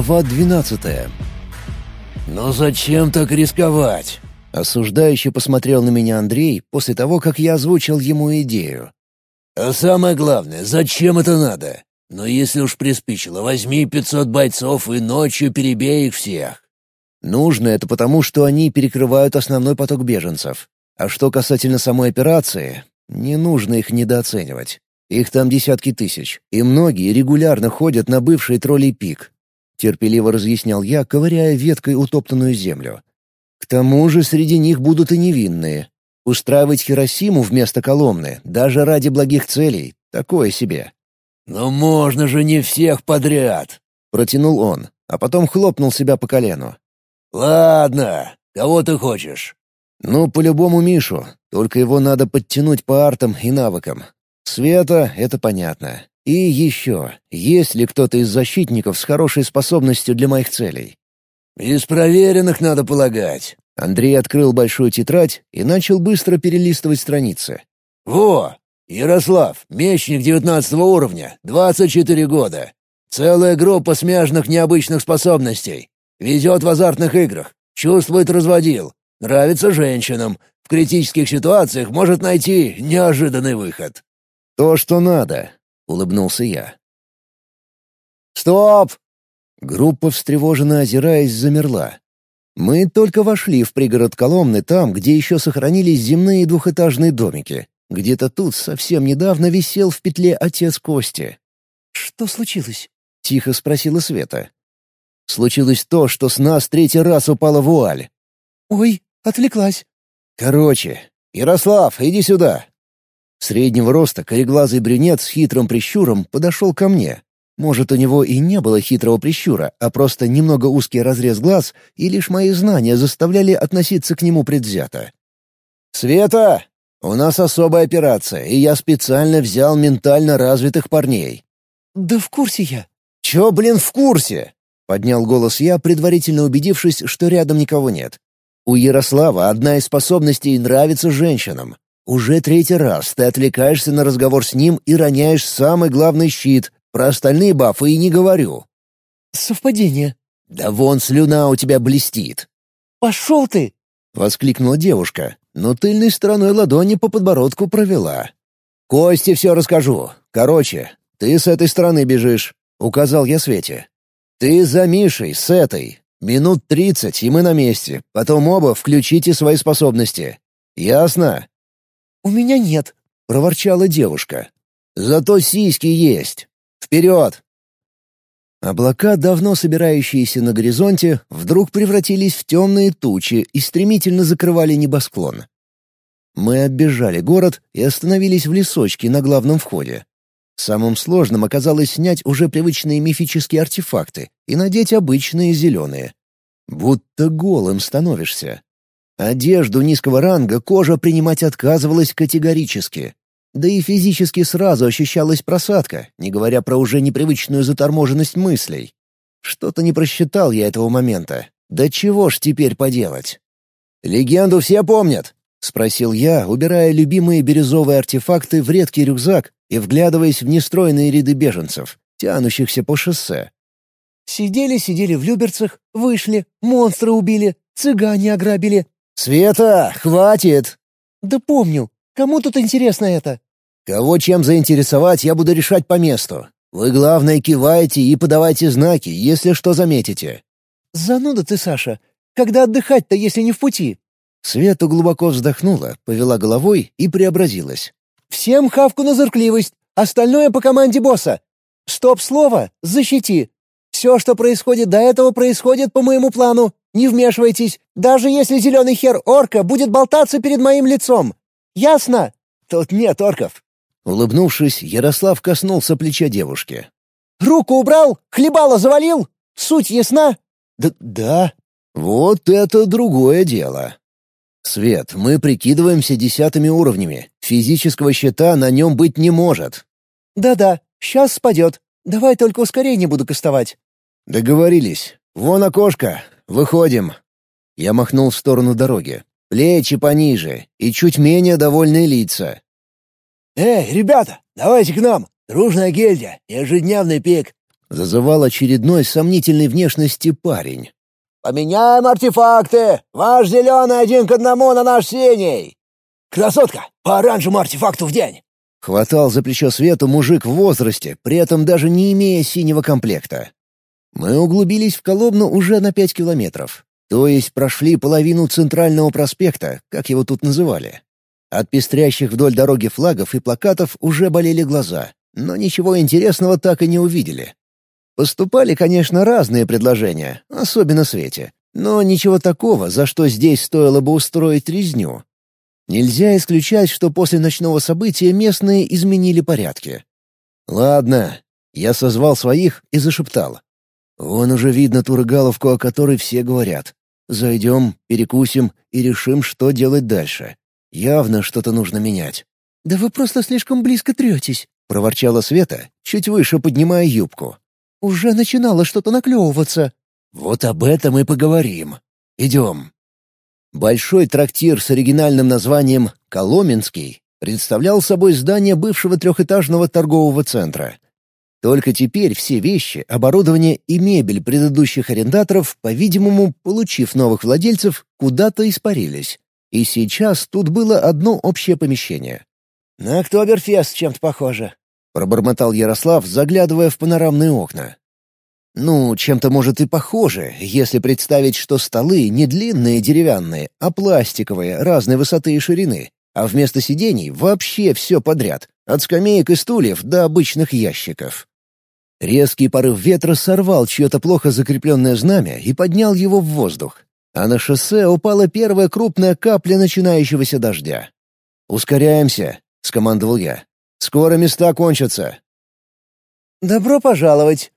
Глава двенадцатая. «Ну зачем так рисковать?» Осуждающе посмотрел на меня Андрей после того, как я озвучил ему идею. «А самое главное, зачем это надо? Но если уж приспичило, возьми пятьсот бойцов и ночью перебей их всех». Нужно это потому, что они перекрывают основной поток беженцев. А что касательно самой операции, не нужно их недооценивать. Их там десятки тысяч, и многие регулярно ходят на бывший троллей пик, терпеливо разъяснял я, ковыряя веткой утоптанную землю. К тому же среди них будут и невинные. Устраивать Хиросиму вместо Коломны, даже ради благих целей, такое себе. «Но можно же не всех подряд!» — протянул он, а потом хлопнул себя по колену. «Ладно, кого ты хочешь?» «Ну, по-любому Мишу, только его надо подтянуть по артам и навыкам. Света — это понятно. И еще, есть ли кто-то из защитников с хорошей способностью для моих целей? «Из проверенных, надо полагать». Андрей открыл большую тетрадь и начал быстро перелистывать страницы. «Во! Ярослав, мечник девятнадцатого уровня, двадцать четыре года. Целая группа смежных необычных способностей. Везет в азартных играх, чувствует разводил, нравится женщинам, в критических ситуациях может найти неожиданный выход». «То, что надо улыбнулся я. «Стоп!» Группа, встревоженно озираясь, замерла. Мы только вошли в пригород Коломны там, где еще сохранились земные двухэтажные домики. Где-то тут совсем недавно висел в петле отец Кости. «Что случилось?» — тихо спросила Света. «Случилось то, что с нас третий раз упала вуаль». «Ой, отвлеклась». «Короче, Ярослав, иди сюда!» Среднего роста кореглазый брюнет с хитрым прищуром подошел ко мне. Может, у него и не было хитрого прищура, а просто немного узкий разрез глаз, и лишь мои знания заставляли относиться к нему предвзято. «Света! У нас особая операция, и я специально взял ментально развитых парней». «Да в курсе я». «Чё, блин, в курсе?» — поднял голос я, предварительно убедившись, что рядом никого нет. «У Ярослава одна из способностей нравится женщинам. Уже третий раз ты отвлекаешься на разговор с ним и роняешь самый главный щит. Про остальные бафы и не говорю. Совпадение. Да вон слюна у тебя блестит. Пошел ты! Воскликнула девушка, но тыльной стороной ладони по подбородку провела. Кости все расскажу. Короче, ты с этой стороны бежишь, указал я Свете. Ты за Мишей, с этой. Минут тридцать, и мы на месте. Потом оба включите свои способности. Ясно? «У меня нет», — проворчала девушка. «Зато сиськи есть. Вперед!» Облака, давно собирающиеся на горизонте, вдруг превратились в темные тучи и стремительно закрывали небосклон. Мы оббежали город и остановились в лесочке на главном входе. Самым сложным оказалось снять уже привычные мифические артефакты и надеть обычные зеленые. Будто голым становишься. Одежду низкого ранга кожа принимать отказывалась категорически. Да и физически сразу ощущалась просадка, не говоря про уже непривычную заторможенность мыслей. Что-то не просчитал я этого момента. Да чего ж теперь поделать? «Легенду все помнят?» — спросил я, убирая любимые бирюзовые артефакты в редкий рюкзак и вглядываясь в нестройные ряды беженцев, тянущихся по шоссе. «Сидели-сидели в Люберцах, вышли, монстры убили, цыгане ограбили, «Света, хватит!» «Да помню. Кому тут интересно это?» «Кого чем заинтересовать, я буду решать по месту. Вы, главное, кивайте и подавайте знаки, если что заметите». «Зануда ты, Саша. Когда отдыхать-то, если не в пути?» Света глубоко вздохнула, повела головой и преобразилась. «Всем хавку на зыркливость. Остальное по команде босса. Стоп-слово «защити». Все, что происходит до этого, происходит по моему плану. Не вмешивайтесь, даже если зеленый хер орка будет болтаться перед моим лицом. Ясно? Тут нет орков. Улыбнувшись, Ярослав коснулся плеча девушки. «Руку убрал? Хлебало завалил? Суть ясна?» «Да... да. Вот это другое дело. Свет, мы прикидываемся десятыми уровнями. Физического щита на нем быть не может». «Да-да, сейчас спадет. Давай только ускорение буду кастовать». «Договорились. Вон окошко. Выходим». Я махнул в сторону дороги. Плечи пониже и чуть менее довольные лица. «Эй, ребята, давайте к нам! Дружная гильдия, ежедневный пик!» — зазывал очередной сомнительной внешности парень. «Поменяем артефакты! Ваш зеленый один к одному на наш синий!» «Красотка! По оранжевому артефакту в день!» Хватал за плечо Свету мужик в возрасте, при этом даже не имея синего комплекта. Мы углубились в Коломну уже на пять километров. То есть прошли половину центрального проспекта, как его тут называли. От пестрящих вдоль дороги флагов и плакатов уже болели глаза, но ничего интересного так и не увидели. Поступали, конечно, разные предложения, особенно Свете, но ничего такого, за что здесь стоило бы устроить резню. Нельзя исключать, что после ночного события местные изменили порядки. «Ладно», — я созвал своих и зашептал. «Вон уже видно ту рыгаловку, о которой все говорят. Зайдем, перекусим и решим, что делать дальше. Явно что-то нужно менять». «Да вы просто слишком близко третесь», — проворчала Света, чуть выше поднимая юбку. «Уже начинало что-то наклевываться». «Вот об этом и поговорим. Идем». Большой трактир с оригинальным названием «Коломенский» представлял собой здание бывшего трехэтажного торгового центра. Только теперь все вещи, оборудование и мебель предыдущих арендаторов, по-видимому, получив новых владельцев, куда-то испарились. И сейчас тут было одно общее помещение. «На Октоберфест чем-то похоже», — пробормотал Ярослав, заглядывая в панорамные окна. Ну, чем-то может и похоже, если представить, что столы не длинные деревянные, а пластиковые, разной высоты и ширины, а вместо сидений вообще все подряд, от скамеек и стульев до обычных ящиков. Резкий порыв ветра сорвал чье-то плохо закрепленное знамя и поднял его в воздух а на шоссе упала первая крупная капля начинающегося дождя. «Ускоряемся», — скомандовал я. «Скоро места кончатся». «Добро пожаловать!»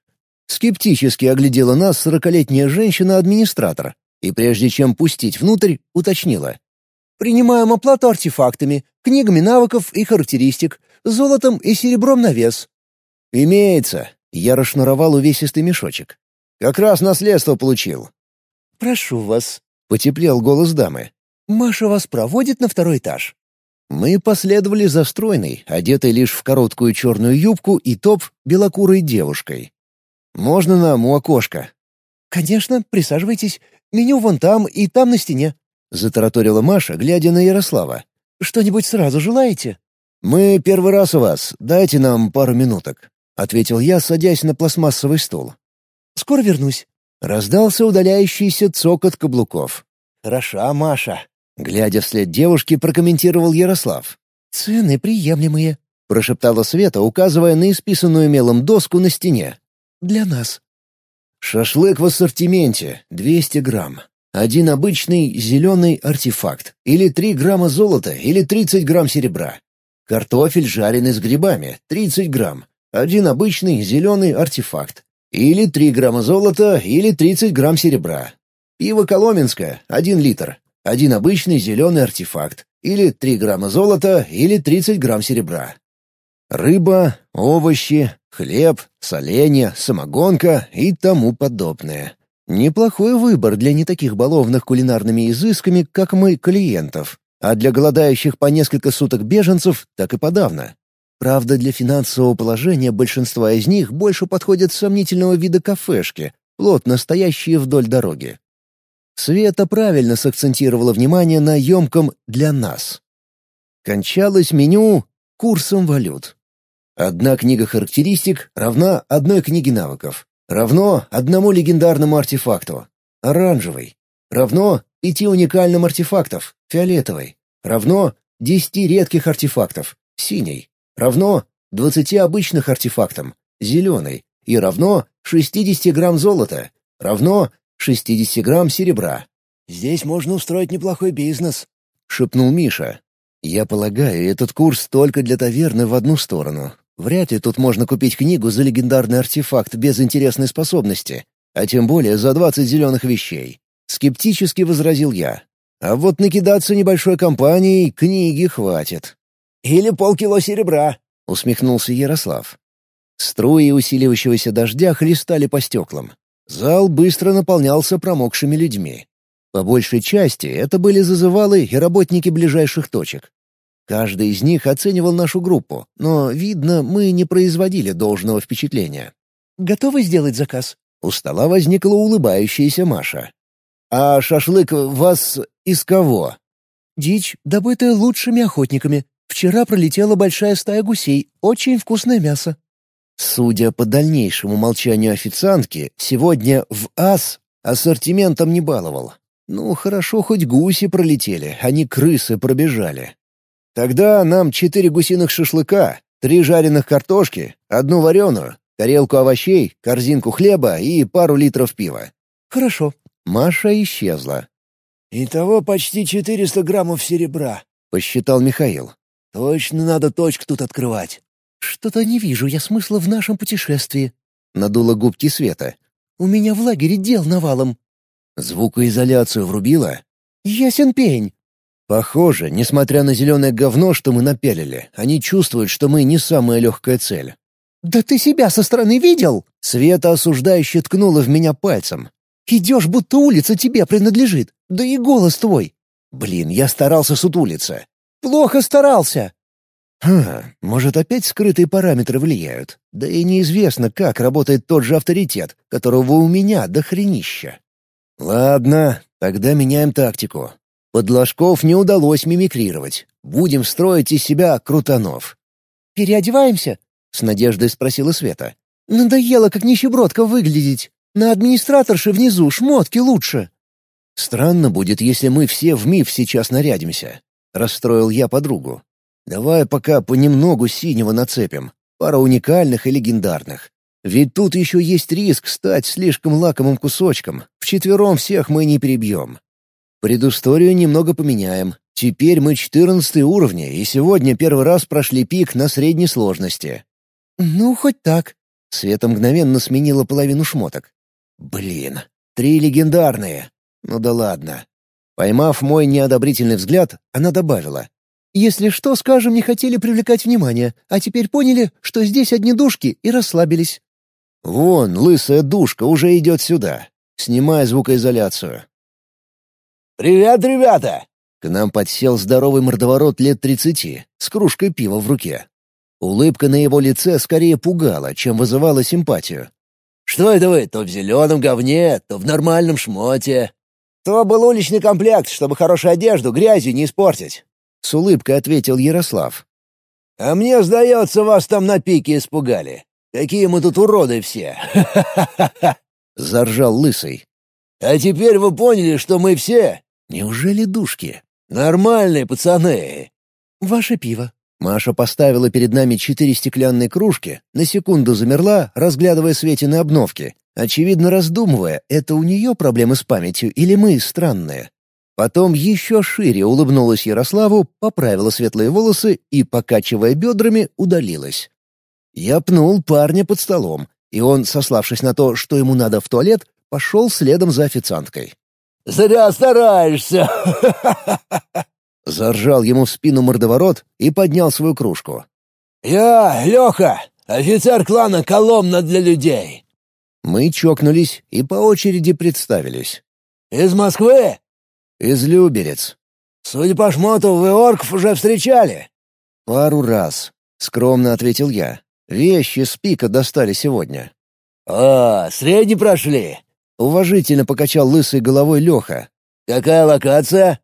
Скептически оглядела нас сорокалетняя женщина-администратор и прежде чем пустить внутрь, уточнила. «Принимаем оплату артефактами, книгами навыков и характеристик, золотом и серебром на вес». «Имеется», — я расшнуровал увесистый мешочек. «Как раз наследство получил. «Прошу вас», — потеплел голос дамы. «Маша вас проводит на второй этаж». Мы последовали за стройной, одетой лишь в короткую черную юбку и топ, белокурой девушкой. «Можно нам у окошка?» «Конечно, присаживайтесь. Меню вон там и там на стене», — затараторила Маша, глядя на Ярослава. «Что-нибудь сразу желаете?» «Мы первый раз у вас. Дайте нам пару минуток», — ответил я, садясь на пластмассовый стул. «Скоро вернусь». Раздался удаляющийся цокот каблуков. «Хороша Маша», — глядя вслед девушки, прокомментировал Ярослав. «Цены приемлемые», — прошептала Света, указывая на исписанную мелом доску на стене. «Для нас». «Шашлык в ассортименте, 200 грамм. Один обычный зеленый артефакт. Или 3 грамма золота, или 30 грамм серебра. Картофель жареный с грибами, 30 грамм. Один обычный зеленый артефакт. Или 3 грамма золота, или 30 грамм серебра. Пиво коломенское, 1 литр. Один обычный зеленый артефакт. Или 3 грамма золота, или 30 грамм серебра. Рыба, овощи, хлеб, соленья, самогонка и тому подобное. Неплохой выбор для не таких баловных кулинарными изысками, как мы, клиентов. А для голодающих по несколько суток беженцев так и подавно. Правда, для финансового положения большинства из них больше подходят сомнительного вида кафешки, плотно стоящие вдоль дороги. Света правильно сакцентировала внимание на емком «для нас». Кончалось меню курсом валют. Одна книга характеристик равна одной книге навыков, равно одному легендарному артефакту, оранжевый, равно пяти уникальным артефактов, фиолетовый, равно десяти редких артефактов, синий равно 20 обычных артефактам, зеленый, и равно 60 грамм золота, равно 60 грамм серебра. «Здесь можно устроить неплохой бизнес», — шепнул Миша. «Я полагаю, этот курс только для таверны в одну сторону. Вряд ли тут можно купить книгу за легендарный артефакт без интересной способности, а тем более за 20 зеленых вещей», — скептически возразил я. «А вот накидаться небольшой компанией книги хватит». «Или полкило серебра», — усмехнулся Ярослав. Струи усиливающегося дождя хлестали по стеклам. Зал быстро наполнялся промокшими людьми. По большей части это были зазывалы и работники ближайших точек. Каждый из них оценивал нашу группу, но, видно, мы не производили должного впечатления. Готовы сделать заказ?» У стола возникла улыбающаяся Маша. «А шашлык вас из кого?» «Дичь, добытая лучшими охотниками. Вчера пролетела большая стая гусей. Очень вкусное мясо». Судя по дальнейшему молчанию официантки, сегодня в АС ассортиментом не баловал. Ну, хорошо, хоть гуси пролетели, а не крысы пробежали. Тогда нам четыре гусиных шашлыка, три жареных картошки, одну вареную, тарелку овощей, корзинку хлеба и пару литров пива. «Хорошо». Маша исчезла. «Итого почти четыреста граммов серебра», — посчитал Михаил. «Точно надо точку тут открывать». «Что-то не вижу я смысла в нашем путешествии», — надула губки Света. «У меня в лагере дел навалом». «Звукоизоляцию врубила?» «Ясен пень». «Похоже, несмотря на зеленое говно, что мы напялили, они чувствуют, что мы не самая легкая цель. «Да ты себя со стороны видел?» Света осуждающе ткнула в меня пальцем. «Идешь, будто улица тебе принадлежит. Да и голос твой». «Блин, я старался сутулиться». «Плохо старался». Хм, может, опять скрытые параметры влияют. Да и неизвестно, как работает тот же авторитет, которого у меня до хренища. Ладно, тогда меняем тактику. Подложков не удалось мимикрировать. Будем строить из себя крутанов. «Переодеваемся?» — с надеждой спросила Света. «Надоело, как нищебродка, выглядеть. На администраторше внизу шмотки лучше». «Странно будет, если мы все в МИФ сейчас нарядимся», — расстроил я подругу. «Давай пока понемногу синего нацепим. Пара уникальных и легендарных. Ведь тут еще есть риск стать слишком лакомым кусочком. Вчетвером всех мы не перебьем. Предысторию немного поменяем. Теперь мы 14 уровня, и сегодня первый раз прошли пик на средней сложности. «Ну, хоть так». Света мгновенно сменила половину шмоток. «Блин, три легендарные. Ну да ладно». Поймав мой неодобрительный взгляд, она добавила. «Если что, скажем, не хотели привлекать внимание, а теперь поняли, что здесь одни душки и расслабились». «Вон, лысая душка уже идет сюда. Снимай звукоизоляцию». «Привет, ребята!» К нам подсел здоровый мордоворот лет тридцати, с кружкой пива в руке. Улыбка на его лице скорее пугала, чем вызывала симпатию. «Что это вы, то в зеленом говне, то в нормальном шмоте?» «То был уличный комплект, чтобы хорошую одежду грязью не испортить», — с улыбкой ответил Ярослав. «А мне, сдается, вас там на пике испугали. Какие мы тут уроды все! Ха-ха-ха-ха!» — заржал Лысый. «А теперь вы поняли, что мы все...» «Неужели душки?» «Нормальные пацаны!» «Ваше пиво», Маша поставила перед нами четыре стеклянные кружки, на секунду замерла, разглядывая Светины обновки, очевидно раздумывая, это у нее проблемы с памятью или мы странные. Потом еще шире улыбнулась Ярославу, поправила светлые волосы и, покачивая бедрами, удалилась. Я пнул парня под столом, и он, сославшись на то, что ему надо в туалет, пошел следом за официанткой. «Зря стараешься!» Заржал ему в спину мордоворот и поднял свою кружку. «Я Леха, офицер клана Коломна для людей». Мы чокнулись и по очереди представились. «Из Москвы?» «Из Люберец». «Судя по шмоту, вы орков уже встречали?» «Пару раз», — скромно ответил я. «Вещи с пика достали сегодня». «А, средний прошли?» — уважительно покачал лысой головой Леха. «Какая локация?»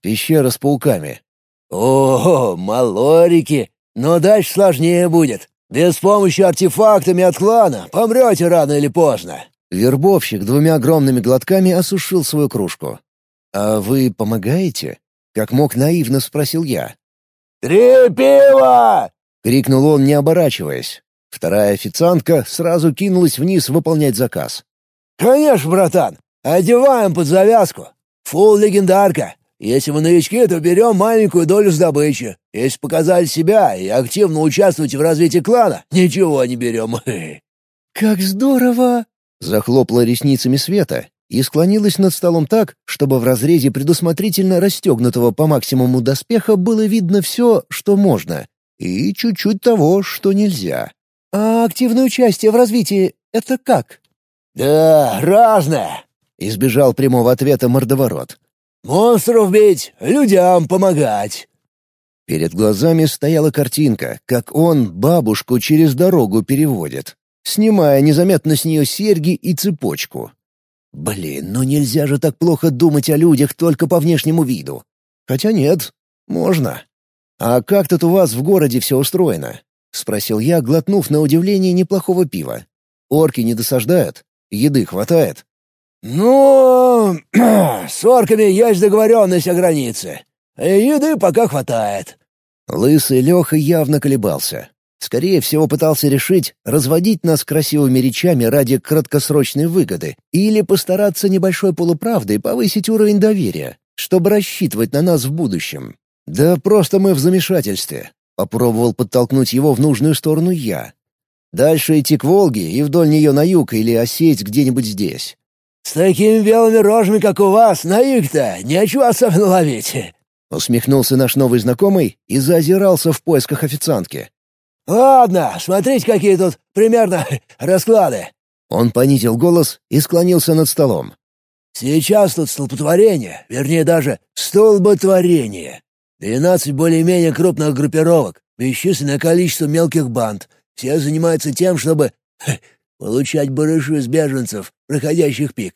Пещера с пауками. «О, малорики! Но дальше сложнее будет. Без помощи артефактами от клана помрете рано или поздно». Вербовщик двумя огромными глотками осушил свою кружку. «А вы помогаете?» — как мог наивно спросил я. «Три пива!» — крикнул он, не оборачиваясь. Вторая официантка сразу кинулась вниз выполнять заказ. «Конечно, братан! Одеваем под завязку! Фул легендарка! Если вы новички, то берем маленькую долю с добычи. Если показали себя и активно участвуете в развитии клана, ничего не берем. «Как здорово!» — захлопала ресницами Света и склонилась над столом так, чтобы в разрезе предусмотрительно расстегнутого по максимуму доспеха было видно все, что можно, и чуть-чуть того, что нельзя. «А активное участие в развитии — это как?» «Да, разное!» — избежал прямого ответа мордоворот. Монстров бить, людям помогать!» Перед глазами стояла картинка, как он бабушку через дорогу переводит. снимая незаметно с нее серьги и цепочку. Блин, ну нельзя же так плохо думать о людях только по внешнему виду. Хотя нет, можно. «А как тут у вас в городе все устроено?» — спросил я, глотнув на удивление неплохого пива. «Орки не досаждают? Еды хватает?» «Ну, с орками есть договоренность о границе. Еды пока хватает». Лысый Леха явно колебался. Скорее всего, пытался решить, разводить нас красивыми речами ради краткосрочной выгоды или постараться небольшой полуправдой повысить уровень доверия, чтобы рассчитывать на нас в будущем. «Да просто мы в замешательстве», — попробовал подтолкнуть его в нужную сторону я. «Дальше идти к Волге и вдоль нее на юг или осесть где-нибудь здесь». «С такими белыми рожами, как у вас, на юг-то нечего особенно ловить», — усмехнулся наш новый знакомый и заозирался в поисках официантки. «Ладно, смотрите, какие тут примерно расклады». Он понизил голос и склонился над столом. «Сейчас тут столпотворение, вернее даже столботворение. Двенадцать более-менее крупных группировок, бесчисленное количество мелких банд. Все занимаются тем, чтобы получать барышу из беженцев, проходящих пик.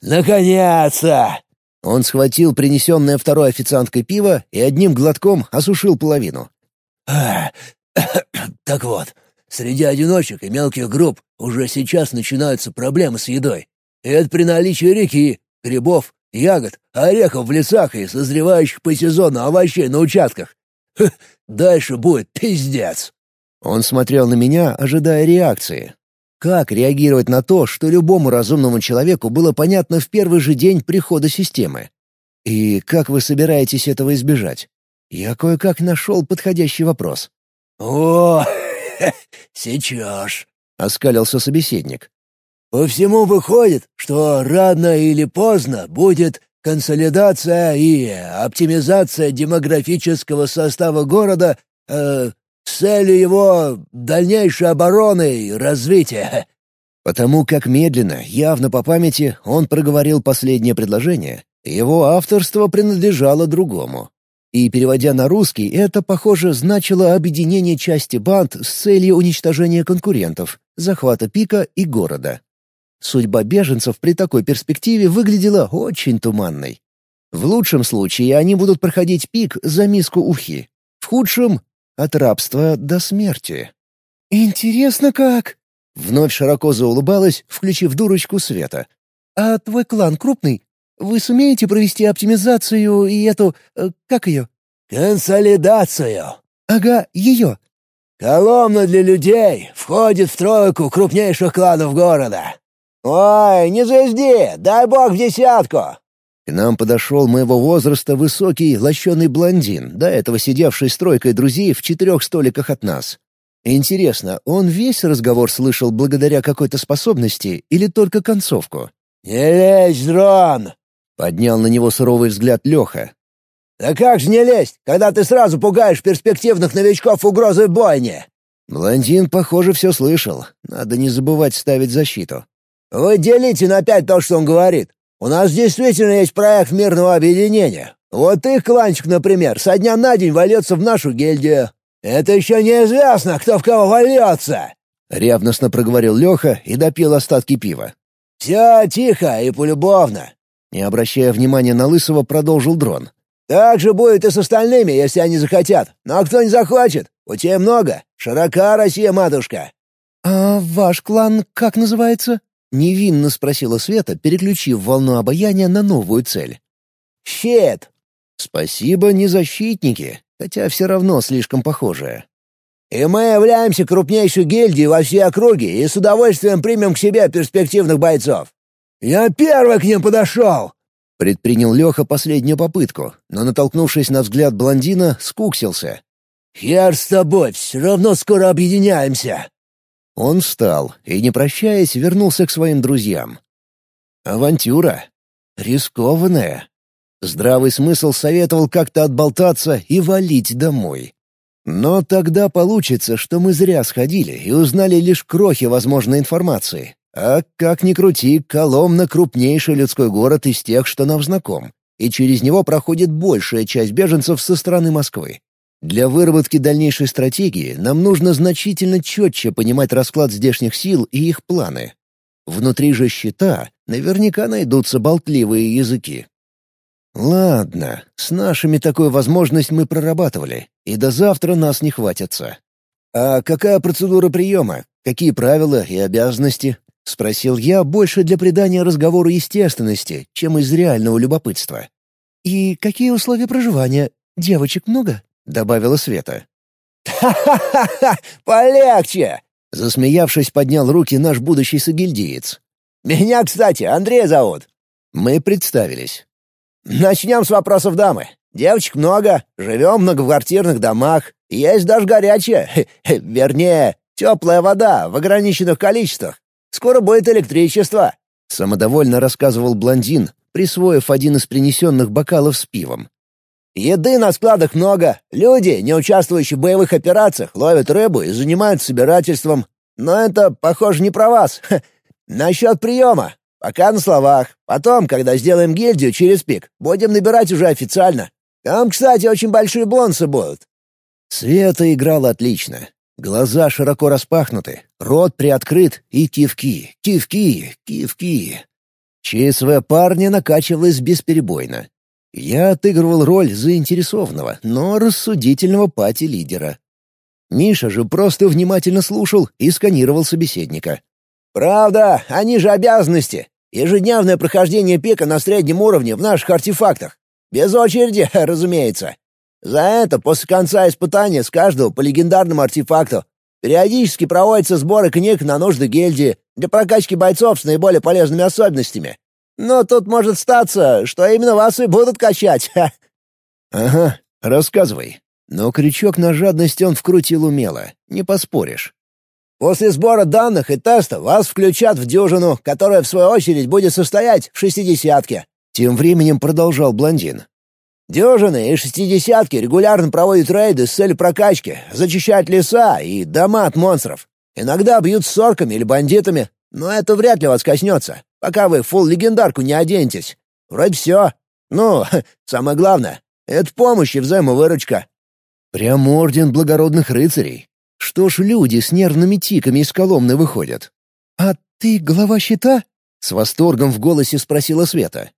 Наконец-то!» Он схватил принесенное второй официанткой пиво и одним глотком осушил половину. «Так вот, среди одиночек и мелких групп уже сейчас начинаются проблемы с едой. И это при наличии реки, грибов ягод, орехов в лесах и созревающих по сезону овощей на участках. Дальше будет пиздец. Он смотрел на меня, ожидая реакции. Как реагировать на то, что любому разумному человеку было понятно в первый же день прихода системы? И как вы собираетесь этого избежать? Я кое-как нашел подходящий вопрос. «О, сечешь», — оскалился собеседник. По всему выходит, что рано или поздно будет консолидация и оптимизация демографического состава города э, целью его дальнейшей обороны и развития. Потому как медленно, явно по памяти, он проговорил последнее предложение, его авторство принадлежало другому. И, переводя на русский, это, похоже, значило объединение части банд с целью уничтожения конкурентов, захвата пика и города. Судьба беженцев при такой перспективе выглядела очень туманной. В лучшем случае они будут проходить пик за миску ухи. В худшем — от рабства до смерти. «Интересно как?» — вновь широко заулыбалась, включив дурочку света. «А твой клан крупный? Вы сумеете провести оптимизацию и эту... Э, как ее?» «Консолидацию». «Ага, ее». «Коломна для людей входит в тройку крупнейших кланов города. «Ой, не звезди! Дай бог в десятку!» Нам подошел моего возраста высокий, лощеный блондин, до этого сидевший стройкой друзей в четырех столиках от нас. Интересно, он весь разговор слышал благодаря какой-то способности или только концовку? «Не лезь, дрон!» — поднял на него суровый взгляд Леха. «Да как же не лезть, когда ты сразу пугаешь перспективных новичков угрозой бойни?» Блондин, похоже, все слышал. Надо не забывать ставить защиту. «Вы делите на пять то, что он говорит. У нас действительно есть проект мирного объединения. Вот их кланчик, например, со дня на день вольется в нашу гильдию. Это еще неизвестно, кто в кого вольется!» Ревностно проговорил Леха и допил остатки пива. «Все тихо и полюбовно!» Не обращая внимания на Лысого, продолжил дрон. «Так же будет и с остальными, если они захотят. Но кто не захочет? Путей много. Широка Россия, матушка!» «А ваш клан как называется?» — невинно спросила Света, переключив волну обаяния на новую цель. «Щит!» «Спасибо, не защитники, хотя все равно слишком похожие». «И мы являемся крупнейшей гильдией во всей округе и с удовольствием примем к себе перспективных бойцов. Я первый к ним подошел!» Предпринял Леха последнюю попытку, но, натолкнувшись на взгляд блондина, скуксился. «Хер с тобой, все равно скоро объединяемся!» Он встал и, не прощаясь, вернулся к своим друзьям. Авантюра. Рискованная. Здравый смысл советовал как-то отболтаться и валить домой. Но тогда получится, что мы зря сходили и узнали лишь крохи возможной информации. А как ни крути, Коломна — крупнейший людской город из тех, что нам знаком, и через него проходит большая часть беженцев со стороны Москвы. Для выработки дальнейшей стратегии нам нужно значительно четче понимать расклад здешних сил и их планы. Внутри же щита наверняка найдутся болтливые языки. Ладно, с нашими такую возможность мы прорабатывали, и до завтра нас не хватится. А какая процедура приема? Какие правила и обязанности? — спросил я больше для придания разговору естественности, чем из реального любопытства. «И какие условия проживания? Девочек много?» — добавила Света. «Ха-ха-ха! Полегче!» — засмеявшись, поднял руки наш будущий сагильдиец. «Меня, кстати, Андрей зовут». Мы представились. «Начнем с вопросов дамы. Девочек много, живем в многоквартирных домах, есть даже горячая, вернее, теплая вода в ограниченных количествах. Скоро будет электричество!» — самодовольно рассказывал блондин, присвоив один из принесенных бокалов с пивом. «Еды на складах много. Люди, не участвующие в боевых операциях, ловят рыбу и занимаются собирательством. Но это, похоже, не про вас. Насчет приема. Пока на словах. Потом, когда сделаем гильдию через пик, будем набирать уже официально. Там, кстати, очень большие бонусы будут». Света играла отлично. Глаза широко распахнуты, рот приоткрыт и кивки, кивки, кивки. ЧСВ парня накачивалась бесперебойно. Я отыгрывал роль заинтересованного, но рассудительного пати-лидера. Миша же просто внимательно слушал и сканировал собеседника. «Правда, они же обязанности. Ежедневное прохождение пика на среднем уровне в наших артефактах. Без очереди, разумеется. За это после конца испытания с каждого по легендарному артефакту. Периодически проводятся сборы книг на нужды гильдии для прокачки бойцов с наиболее полезными особенностями. Но тут может статься, что именно вас и будут качать. Ага, рассказывай. Но крючок на жадность он вкрутил умело, не поспоришь. После сбора данных и теста вас включат в дюжину, которая в свою очередь будет состоять в шестидесятке. Тем временем продолжал блондин. Дюжины и шестидесятки регулярно проводят рейды с целью прокачки, зачищают леса и дома от монстров. Иногда бьют с сорками или бандитами, но это вряд ли вас коснется, пока вы фулл-легендарку не оденетесь. Вроде все. Ну, самое главное — это помощь и взаимовыручка. Прям орден благородных рыцарей. Что ж люди с нервными тиками из Коломны выходят? «А ты глава щита?» — с восторгом в голосе спросила Света.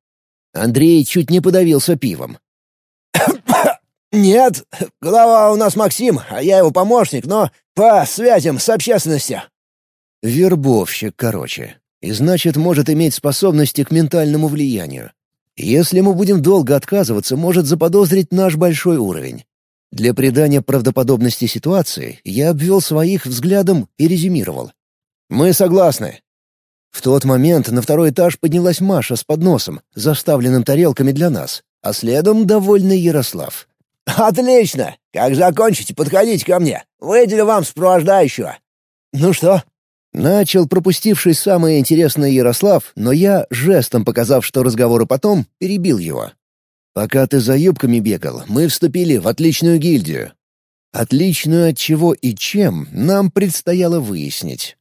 Андрей чуть не подавился пивом. «Нет, глава у нас Максим, а я его помощник, но по связям с общественностью». Вербовщик, короче. И значит, может иметь способности к ментальному влиянию. Если мы будем долго отказываться, может заподозрить наш большой уровень. Для придания правдоподобности ситуации я обвел своих взглядом и резюмировал. «Мы согласны». В тот момент на второй этаж поднялась Маша с подносом, заставленным тарелками для нас, а следом довольный Ярослав. «Отлично! Как закончите, подходите ко мне. Выделю вам сопровождающего». «Ну что?» Начал пропустивший самое интересное Ярослав, но я, жестом показав, что разговоры потом, перебил его. «Пока ты за юбками бегал, мы вступили в отличную гильдию. Отличную от чего и чем нам предстояло выяснить.